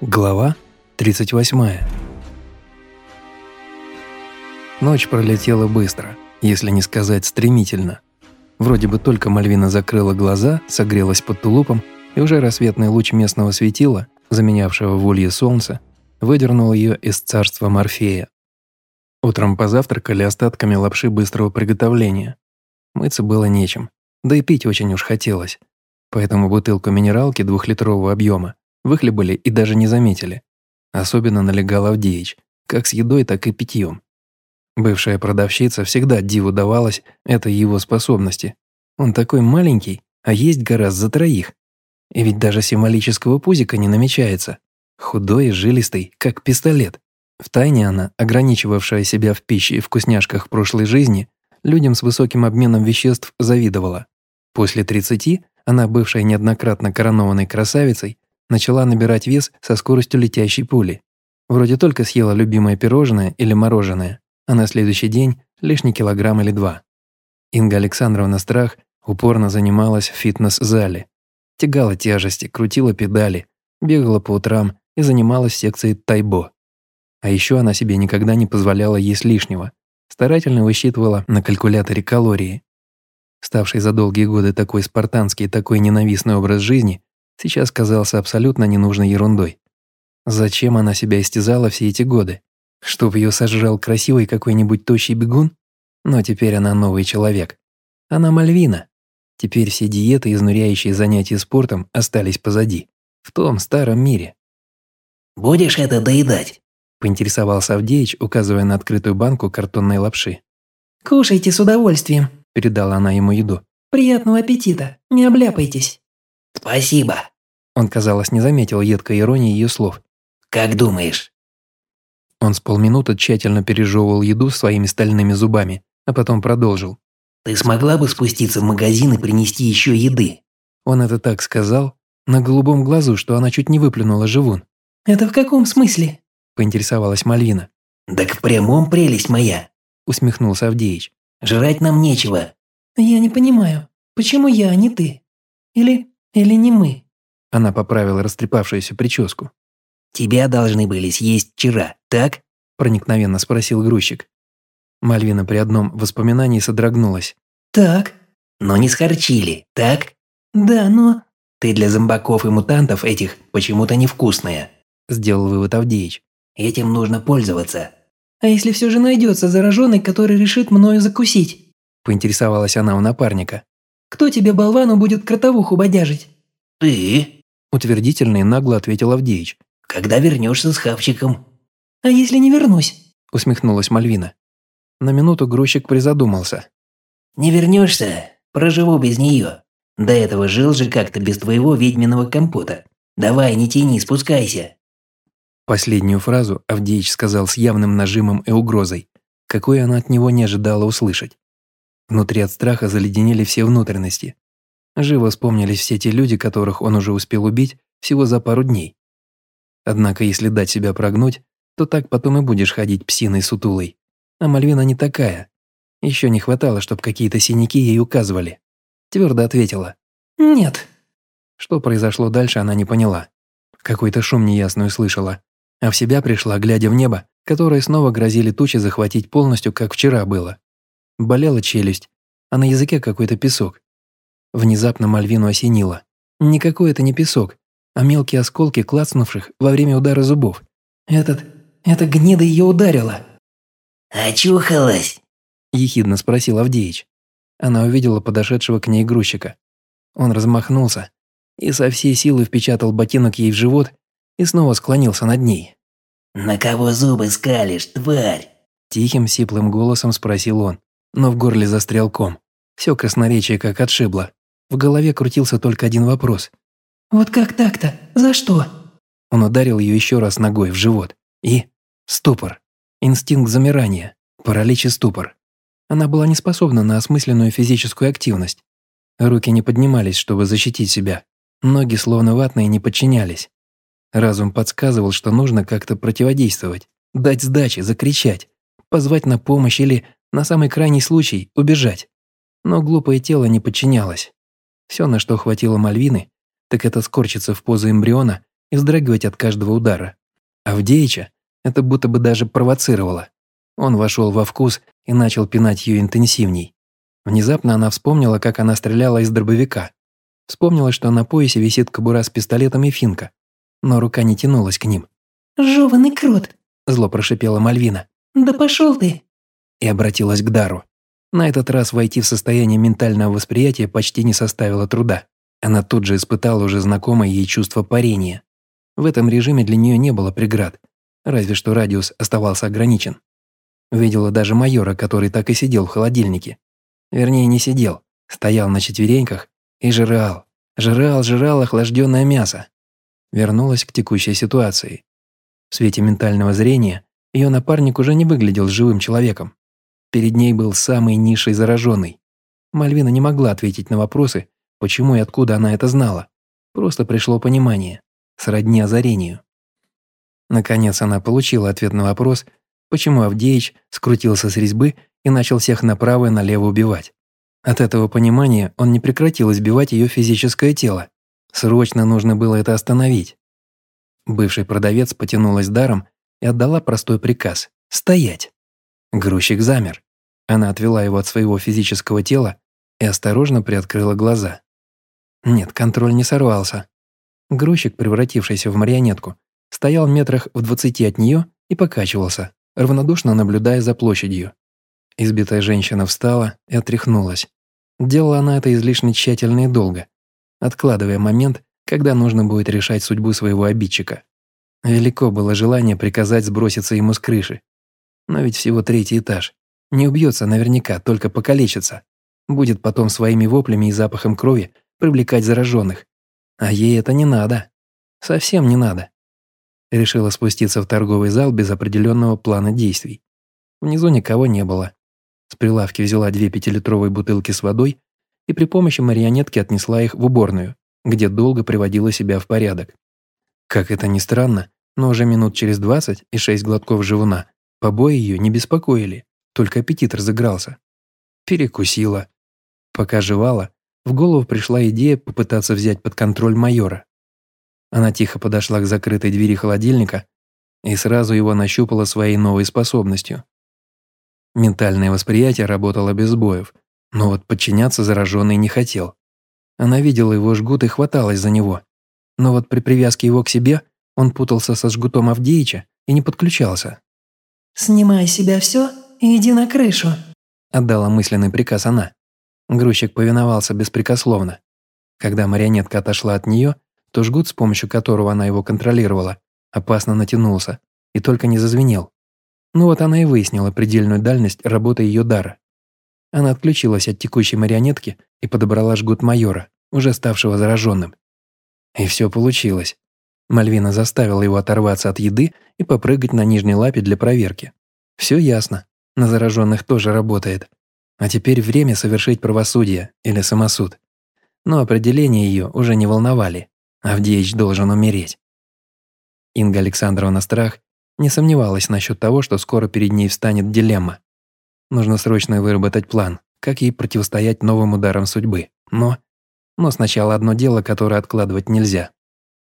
Глава 38 Ночь пролетела быстро, если не сказать стремительно. Вроде бы только Мальвина закрыла глаза, согрелась под тулупом, и уже рассветный луч местного светила, заменявшего в улье солнце, выдернул ее из царства Морфея. Утром позавтракали остатками лапши быстрого приготовления. Мыться было нечем, да и пить очень уж хотелось. Поэтому бутылку минералки двухлитрового объема выхлебали и даже не заметили. Особенно налегал Авдеич, как с едой, так и питьем. Бывшая продавщица всегда диву давалась этой его способности. Он такой маленький, а есть гораздо за троих. И ведь даже символического пузика не намечается. Худой и жилистый, как пистолет. Втайне она, ограничивавшая себя в пище и вкусняшках прошлой жизни, людям с высоким обменом веществ завидовала. После 30 она, бывшая неоднократно коронованной красавицей, начала набирать вес со скоростью летящей пули. Вроде только съела любимое пирожное или мороженое, а на следующий день лишний килограмм или два. Инга Александровна Страх упорно занималась в фитнес-зале. Тягала тяжести, крутила педали, бегала по утрам и занималась секцией тайбо. А еще она себе никогда не позволяла есть лишнего, старательно высчитывала на калькуляторе калории. Ставший за долгие годы такой спартанский и такой ненавистный образ жизни сейчас казался абсолютно ненужной ерундой. Зачем она себя истязала все эти годы? Чтоб ее сожрал красивый какой-нибудь тощий бегун? Но теперь она новый человек. Она Мальвина. Теперь все диеты, изнуряющие занятия спортом, остались позади. В том старом мире. «Будешь это доедать?» Поинтересовался Авдеич, указывая на открытую банку картонной лапши. «Кушайте с удовольствием», – передала она ему еду. «Приятного аппетита, не обляпайтесь». «Спасибо». Он, казалось, не заметил едкой иронии ее слов. «Как думаешь?» Он с полминуты тщательно пережевывал еду своими стальными зубами, а потом продолжил. «Ты смогла бы спуститься в магазин и принести еще еды?» Он это так сказал, на голубом глазу, что она чуть не выплюнула живун. «Это в каком смысле?» – поинтересовалась Мальвина. «Так в прямом прелесть моя», – усмехнулся Авдеич. «Жрать нам нечего». «Я не понимаю, почему я, а не ты? Или... или не мы?» Она поправила растрепавшуюся прическу. «Тебя должны были съесть вчера, так?» – проникновенно спросил грузчик. Мальвина при одном воспоминании содрогнулась. «Так». «Но не схорчили, так?» «Да, но...» «Ты для зомбаков и мутантов этих почему-то невкусная», – сделал вывод Авдеич. «Этим нужно пользоваться». «А если все же найдется зараженный, который решит мною закусить?» – поинтересовалась она у напарника. «Кто тебе, болвану, будет кротовуху бодяжить?» «Ты?» – утвердительно и нагло ответил Авдеич. «Когда вернешься с хавчиком?» «А если не вернусь?» – усмехнулась Мальвина. На минуту грузчик призадумался. «Не вернешься? Проживу без нее. До этого жил же как-то без твоего ведьминого компота. Давай, не тяни, спускайся». Последнюю фразу Авдеич сказал с явным нажимом и угрозой, какой она от него не ожидала услышать. Внутри от страха заледенели все внутренности. Живо вспомнились все те люди, которых он уже успел убить всего за пару дней. Однако, если дать себя прогнуть, то так потом и будешь ходить псиной сутулой. А Мальвина не такая. Еще не хватало, чтобы какие-то синяки ей указывали. Твердо ответила. «Нет». Что произошло дальше, она не поняла. Какой-то шум неясный услышала. А в себя пришла, глядя в небо, которое снова грозили тучи захватить полностью, как вчера было. Болела челюсть, а на языке какой-то песок. Внезапно Мальвину осенило. Никакой это не песок, а мелкие осколки, клацнувших во время удара зубов. «Этот... эта гнида ее ударила». «Очухалась?» – ехидно спросил Авдеич. Она увидела подошедшего к ней грузчика. Он размахнулся и со всей силы впечатал ботинок ей в живот и снова склонился над ней. «На кого зубы скалишь, тварь?» Тихим, сиплым голосом спросил он но в горле застрял ком. Все красноречие как отшибло. В голове крутился только один вопрос. «Вот как так-то? За что?» Он ударил ее еще раз ногой в живот. И... Ступор. Инстинкт замирания. Паралич и ступор. Она была не способна на осмысленную физическую активность. Руки не поднимались, чтобы защитить себя. Ноги, словно ватные, не подчинялись. Разум подсказывал, что нужно как-то противодействовать, дать сдачи, закричать, позвать на помощь или на самый крайний случай убежать. Но глупое тело не подчинялось. Все, на что хватило Мальвины, так это скорчиться в позу эмбриона и вздрагивать от каждого удара. Авдеича это будто бы даже провоцировало. Он вошел во вкус и начал пинать ее интенсивней. Внезапно она вспомнила, как она стреляла из дробовика. Вспомнила, что на поясе висит кобура с пистолетом и финка, но рука не тянулась к ним. «Жёванный крот!» – зло прошипела Мальвина. «Да пошел ты!» И обратилась к Дару. На этот раз войти в состояние ментального восприятия почти не составило труда. Она тут же испытала уже знакомое ей чувство парения. В этом режиме для нее не было преград, разве что радиус оставался ограничен. Видела даже майора, который так и сидел в холодильнике. Вернее, не сидел, стоял на четвереньках и жрал, жрал, жрал охлажденное мясо. Вернулась к текущей ситуации. В свете ментального зрения ее напарник уже не выглядел живым человеком. Перед ней был самый низший зараженный. Мальвина не могла ответить на вопросы, почему и откуда она это знала. Просто пришло понимание, сродни озарению. Наконец она получила ответ на вопрос, почему Авдеич скрутился с резьбы и начал всех направо и налево убивать. От этого понимания он не прекратил избивать ее физическое тело. Срочно нужно было это остановить. Бывший продавец потянулась даром и отдала простой приказ – стоять. Грузчик замер. Она отвела его от своего физического тела и осторожно приоткрыла глаза. Нет, контроль не сорвался. Грузчик, превратившийся в марионетку, стоял в метрах в двадцати от нее и покачивался, равнодушно наблюдая за площадью. Избитая женщина встала и отряхнулась. Делала она это излишне тщательно и долго, откладывая момент, когда нужно будет решать судьбу своего обидчика. Велико было желание приказать сброситься ему с крыши, но ведь всего третий этаж. Не убьется наверняка, только покалечится. Будет потом своими воплями и запахом крови привлекать зараженных. А ей это не надо. Совсем не надо. Решила спуститься в торговый зал без определенного плана действий. Внизу никого не было. С прилавки взяла две пятилитровые бутылки с водой и при помощи марионетки отнесла их в уборную, где долго приводила себя в порядок. Как это ни странно, но уже минут через двадцать и шесть глотков живуна Побои ее не беспокоили, только аппетит разыгрался. Перекусила. Пока жевала, в голову пришла идея попытаться взять под контроль майора. Она тихо подошла к закрытой двери холодильника и сразу его нащупала своей новой способностью. Ментальное восприятие работало без сбоев, но вот подчиняться зараженный не хотел. Она видела его жгут и хваталась за него. Но вот при привязке его к себе он путался со жгутом Авдеича и не подключался. «Снимай с себя все и иди на крышу», – отдала мысленный приказ она. Грузчик повиновался беспрекословно. Когда марионетка отошла от нее, то жгут, с помощью которого она его контролировала, опасно натянулся и только не зазвенел. Ну вот она и выяснила предельную дальность работы ее дара. Она отключилась от текущей марионетки и подобрала жгут майора, уже ставшего зараженным. И все получилось. Мальвина заставила его оторваться от еды и попрыгать на нижней лапе для проверки. Все ясно. На зараженных тоже работает. А теперь время совершить правосудие или самосуд. Но определения ее уже не волновали. Авдеич должен умереть. Инга Александровна Страх не сомневалась насчет того, что скоро перед ней встанет дилемма. Нужно срочно выработать план, как ей противостоять новым ударам судьбы. Но... Но сначала одно дело, которое откладывать нельзя.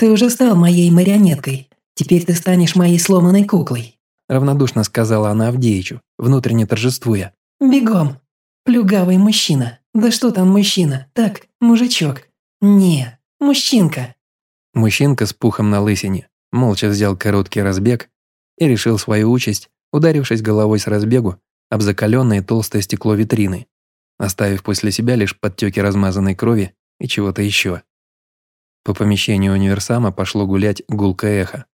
«Ты уже стал моей марионеткой. Теперь ты станешь моей сломанной куклой», равнодушно сказала она Авдеичу, внутренне торжествуя. «Бегом! Плюгавый мужчина. Да что там мужчина? Так, мужичок. Не, мужчинка». Мужчинка с пухом на лысине молча взял короткий разбег и решил свою участь, ударившись головой с разбегу об закаленное толстое стекло витрины, оставив после себя лишь подтеки размазанной крови и чего-то еще. По помещению универсама пошло гулять гулкое эхо.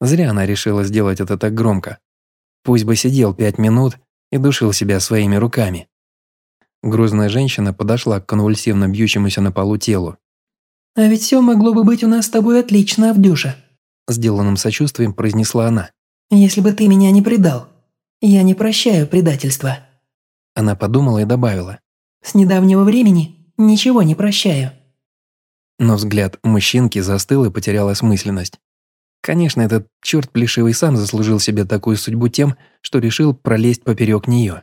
Зря она решила сделать это так громко. Пусть бы сидел пять минут и душил себя своими руками. Грузная женщина подошла к конвульсивно бьющемуся на полу телу. «А ведь все могло бы быть у нас с тобой отлично, Авдюша», сделанным сочувствием произнесла она. «Если бы ты меня не предал. Я не прощаю предательства». Она подумала и добавила. «С недавнего времени ничего не прощаю». Но взгляд мужчинки застыл и потерял осмысленность. Конечно, этот черт плешивый сам заслужил себе такую судьбу тем, что решил пролезть поперек нее.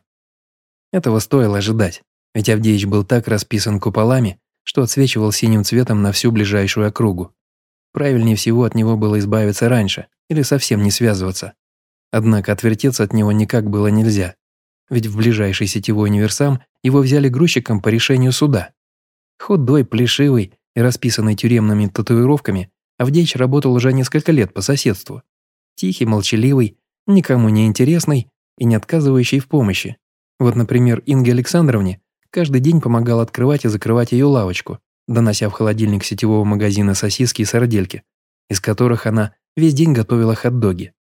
Этого стоило ожидать, ведь Авдеич был так расписан куполами, что отсвечивал синим цветом на всю ближайшую округу. Правильнее всего от него было избавиться раньше или совсем не связываться. Однако отвертеться от него никак было нельзя, ведь в ближайший сетевой универсам его взяли грузчиком по решению суда. Худой, плешивый и расписанный тюремными татуировками, Авдеич работал уже несколько лет по соседству. Тихий, молчаливый, никому не интересный и не отказывающий в помощи. Вот, например, Инге Александровне каждый день помогал открывать и закрывать ее лавочку, донося в холодильник сетевого магазина сосиски и сардельки, из которых она весь день готовила хот-доги.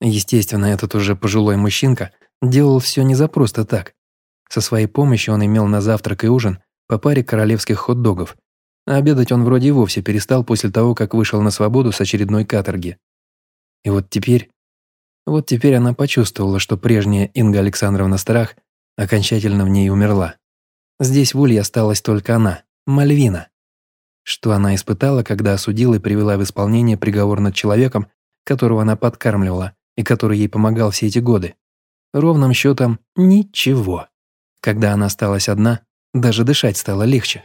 Естественно, этот уже пожилой мужчинка делал все не за просто так. Со своей помощью он имел на завтрак и ужин по паре королевских хот-догов, а обедать он вроде и вовсе перестал после того, как вышел на свободу с очередной каторги. И вот теперь... Вот теперь она почувствовала, что прежняя Инга Александровна Страх окончательно в ней умерла. Здесь в Улье осталась только она, Мальвина. Что она испытала, когда осудила и привела в исполнение приговор над человеком, которого она подкармливала и который ей помогал все эти годы? Ровным счетом ничего. Когда она осталась одна, даже дышать стало легче.